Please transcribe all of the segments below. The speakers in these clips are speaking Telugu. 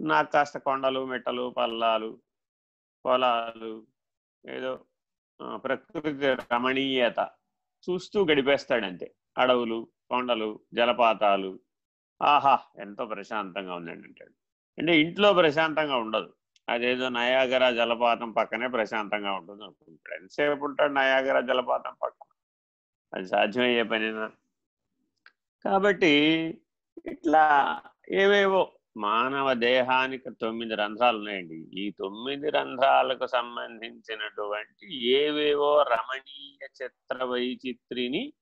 నాకు కాస్త కొండలు మెట్టలు పల్లాలు పొలాలు ఏదో ప్రకృతి రమణీయత చూస్తూ గడిపేస్తాడంతే. అడవులు కొండలు జలపాతాలు. ఆహా ఎంతో ప్రశాంతంగా ఉందండి అంటాడు. అంటే ఇంట్లో ప్రశాంతంగా ఉండదు. అదేదో నయాగర జలపాతం పక్కనే ప్రశాంతంగా ఉంటుంది అనుకుంటాడు. ఎంతసేపు ఉంటాడు నయాగర జలపాతం పక్కన? అది సాధ్యమయ్యే పనినా? కాబట్టి ఇట్లా ఏవేవో మానవ దేహానికి తొమ్మిది రంధ్రాలు ఉన్నాయండి. ఈ తొమ్మిది రంధ్రాలకు సంబంధించినటువంటి ఏవేవో రమణీయ చిత్ర వైచిత్రిని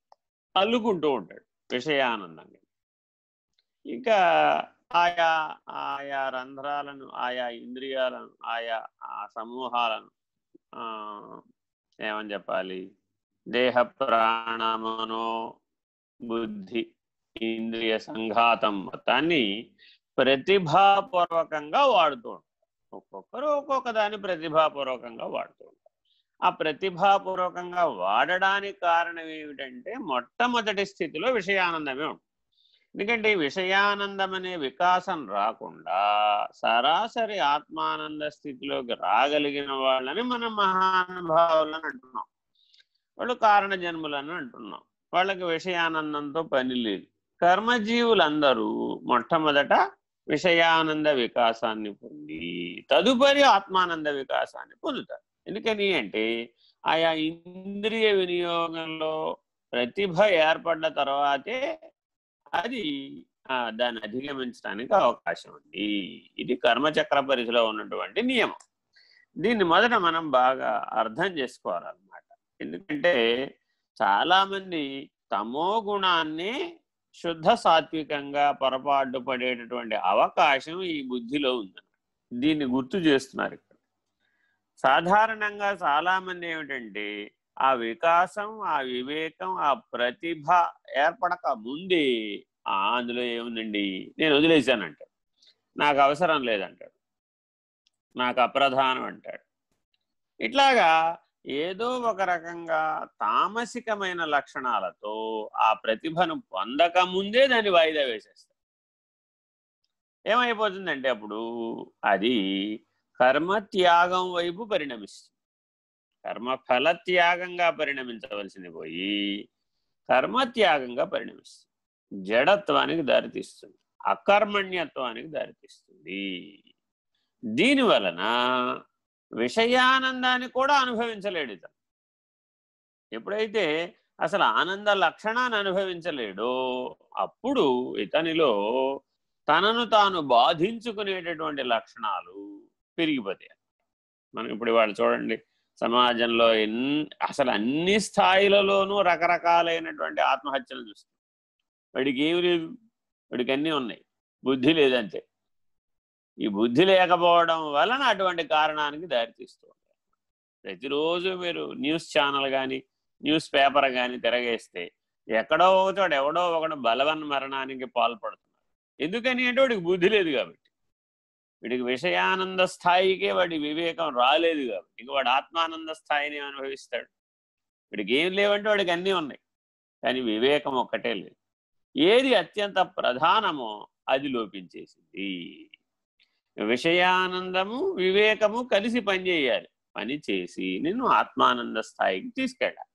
అల్లుకుంటూ ఉంటాడు విషయానందంగా. ఇంకా ఆయా ఆయా రంధ్రాలను ఆయా ఇంద్రియాలను ఆయా ఆ సమూహాలను ఏమని చెప్పాలి? దేహ ప్రాణమనో బుద్ధి ఇంద్రియ సంఘాతం మొత్తాన్ని ప్రతిభాపూర్వకంగా వాడుతూ ఒక్కొక్కరు ఒక్కొక్క దాన్ని ప్రతిభాపూర్వకంగా వాడుతూ ఆ ప్రతిభాపూర్వకంగా వాడడానికి కారణం ఏమిటంటే మొట్టమొదటి స్థితిలో విషయానందమే ఉంటుంది. ఎందుకంటే ఈ విషయానందం అనే వికాసం రాకుండా సరాసరి ఆత్మానంద స్థితిలోకి రాగలిగిన వాళ్ళని మనం మహానుభావులని అంటున్నాం. వాళ్ళు కారణ జన్ములని అంటున్నాం. వాళ్ళకి విషయానందంతో పని లేదు. కర్మజీవులందరూ మొట్టమొదట విషయానంద వికాసాన్ని పొంది తదుపరి ఆత్మానంద వికాసాన్ని పొందుతారు. ఎందుకని అంటే ఆయా ఇంద్రియ వినియోగంలో ప్రతిభ ఏర్పడ్డ తర్వాతే అది దాన్ని అధిగమించడానికి అవకాశం ఉంది. ఇది కర్మచక్ర పరిధిలో ఉన్నటువంటి నియమం. దీన్ని మొదట మనం బాగా అర్థం చేసుకోవాలన్నమాట. ఎందుకంటే చాలామంది తమో గుణాన్ని శుద్ధ సాత్వికంగా పొరపాటు పడేటటువంటి అవకాశం ఈ బుద్ధిలో ఉంది. దీన్ని గుర్తు చేస్తున్నారు ఇక్కడ. సాధారణంగా చాలామంది ఏమిటంటే ఆ వికాసం ఆ వివేకం ఆ ప్రతిభ ఏర్పడక ముందే అందులో ఏముందండి? నేను వదిలేశానంటాడు. నాకు అవసరం లేదంటాడు. నాకు అప్రధానం అంటాడు. ఇట్లాగా ఏదో ఒక రకంగా తామసికమైన లక్షణాలతో ఆ ప్రతిభను పొందక ముందే దాన్ని వాయిదా వేసేస్తారు. ఏమైపోతుందంటే అప్పుడు అది కర్మత్యాగం వైపు పరిణమిస్తుంది. కర్మఫలత్యాగంగా పరిణమించవలసింది పోయి కర్మత్యాగంగా పరిణమిస్తుంది. జడత్వానికి దారితీస్తుంది. అకర్మణ్యత్వానికి దారితీస్తుంది. దీని వలన విషయానందాన్ని కూడా అనుభవించలేడు ఇతను ఎప్పుడైతే అసలు ఆనంద లక్షణాన్ని అనుభవించలేడో అప్పుడు ఇతనిలో తనను తాను బాధించుకునేటటువంటి లక్షణాలు పెరిగిపోతాయి. మనం ఇప్పుడు వాళ్ళు చూడండి సమాజంలో ఎన్ అసలు అన్ని స్థాయిలలోనూ రకరకాలైనటువంటి ఆత్మహత్యలు చూస్తాం. వాడికి ఏమి లేదు వాడికి అన్నీ ఉన్నాయి. బుద్ధి లేదంతే. ఈ బుద్ధి లేకపోవడం వలన అటువంటి కారణానికి దారితీస్తూ ఉంటాయి. ప్రతిరోజు మీరు న్యూస్ ఛానల్ కానీ న్యూస్ పేపర్ కానీ తిరగేస్తే ఎక్కడో ఒకచోట ఎవడో ఒకడు బలవన్ మరణానికి పాల్పడుతున్నాడు ఎందుకని అంటే వాడికి బుద్ధి లేదు కాబట్టి. వీడికి విషయానంద స్థాయికే వాడి వివేకం రాలేదు కాబట్టి. ఇంక వాడు ఆత్మానంద స్థాయిని అనుభవిస్తాడు. వీడికి ఏం లేవంటే వాడికి అన్నీ ఉన్నాయి. కానీ వివేకం ఒక్కటే లేదు. ఏది అత్యంత ప్రధానమో అది లోపించేసింది. విషయానందము వివేకము కలిసి పనిచేయాలి. పని చేసి నిన్ను ఆత్మానంద స్థాయికి తీసుకెళ్ళాలి.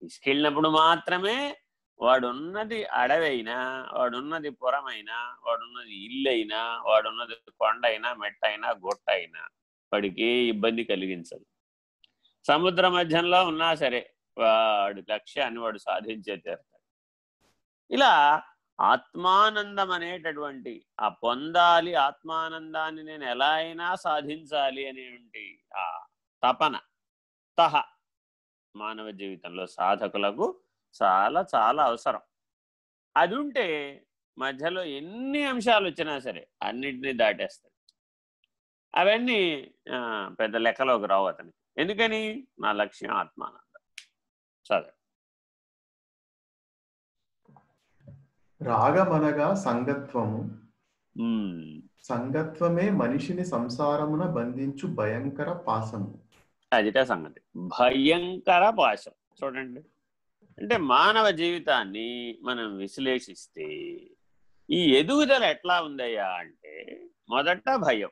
తీసుకెళ్ళినప్పుడు మాత్రమే వాడున్నది అడవైనా వాడున్నది పురమైనా వాడున్నది ఇల్లైనా వాడున్నది కొండైనా మెట్టైనా గొట్టైనా వాడికి ఇబ్బంది కలిగించదు. సముద్ర మధ్యంలో ఉన్నా సరే వాడి లక్ష్యాన్ని వాడు సాధించే తీరుతాడు. ఇలా ఆత్మానందం అనేటటువంటి ఆ పొందాలి ఆత్మానందాన్ని నేను ఎలా అయినా సాధించాలి అనేటువంటి ఆ తపన తహ మానవ జీవితంలో సాధకులకు చాలా చాలా అవసరం. అది ఉంటే మధ్యలో ఎన్ని అంశాలు వచ్చినా సరే అన్నింటినీ దాటేస్తాడు. అవన్నీ పెద్ద లెక్కలోకి రావు అతనికి. ఎందుకని? నా లక్ష్యం ఆత్మానందం. చదవండి రాగమనగా సంగత్వము. సంగత్వమే మనిషిని సంసారమున బంధించు భయంకర పాశము అదిట సంగతి. భయంకర పాశం. చూడండి. అంటే మానవ జీవితాన్ని మనం విశ్లేషిస్తే ఈ ఎదుగుదల ఎట్లా ఉందయ్యా అంటే మొదట భయం.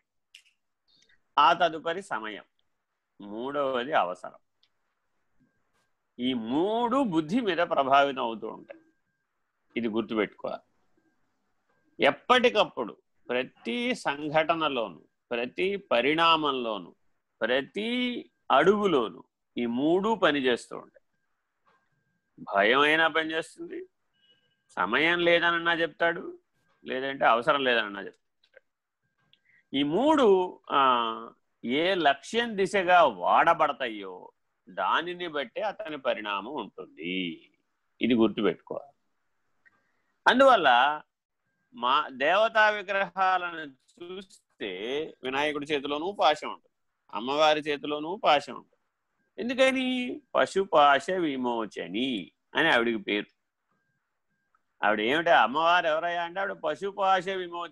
ఆ తదుపరి సమయం. మూడవది అవసరం. ఈ మూడు బుద్ధి మీద ప్రభావితం అవుతూ ఉంటాయి. ఇది గుర్తుపెట్టుకోవాలి. ఎప్పటికప్పుడు ప్రతి సంఘటనలోను ప్రతి పరిణామంలోను ప్రతి అడుగులోను ఈ మూడు పనిచేస్తూ ఉంటాయి. భయం అయినా పనిచేస్తుంది సమయం లేదనన్నా చెప్తాడు లేదంటే అవసరం లేదనన్నా చెప్తాడు. ఈ మూడు ఏ లక్ష్యం దిశగా వాడబడతాయో దానిని బట్టే అతని పరిణామం ఉంటుంది. ఇది గుర్తుపెట్టుకోవాలి. అందువల్ల మా దేవతా విగ్రహాలను చూస్తే వినాయకుడి చేతిలోనూ పాశం ఉంటుంది. అమ్మవారి చేతిలోనూ పాశం ఉంటుంది. ఎందుకని? పశుపాశ విమోచని అని ఆవిడికి పేరు. ఆవిడ ఏమిటి? అమ్మవారు ఎవరయ్యా అంటే ఆవిడ పశుపాశ విమోచ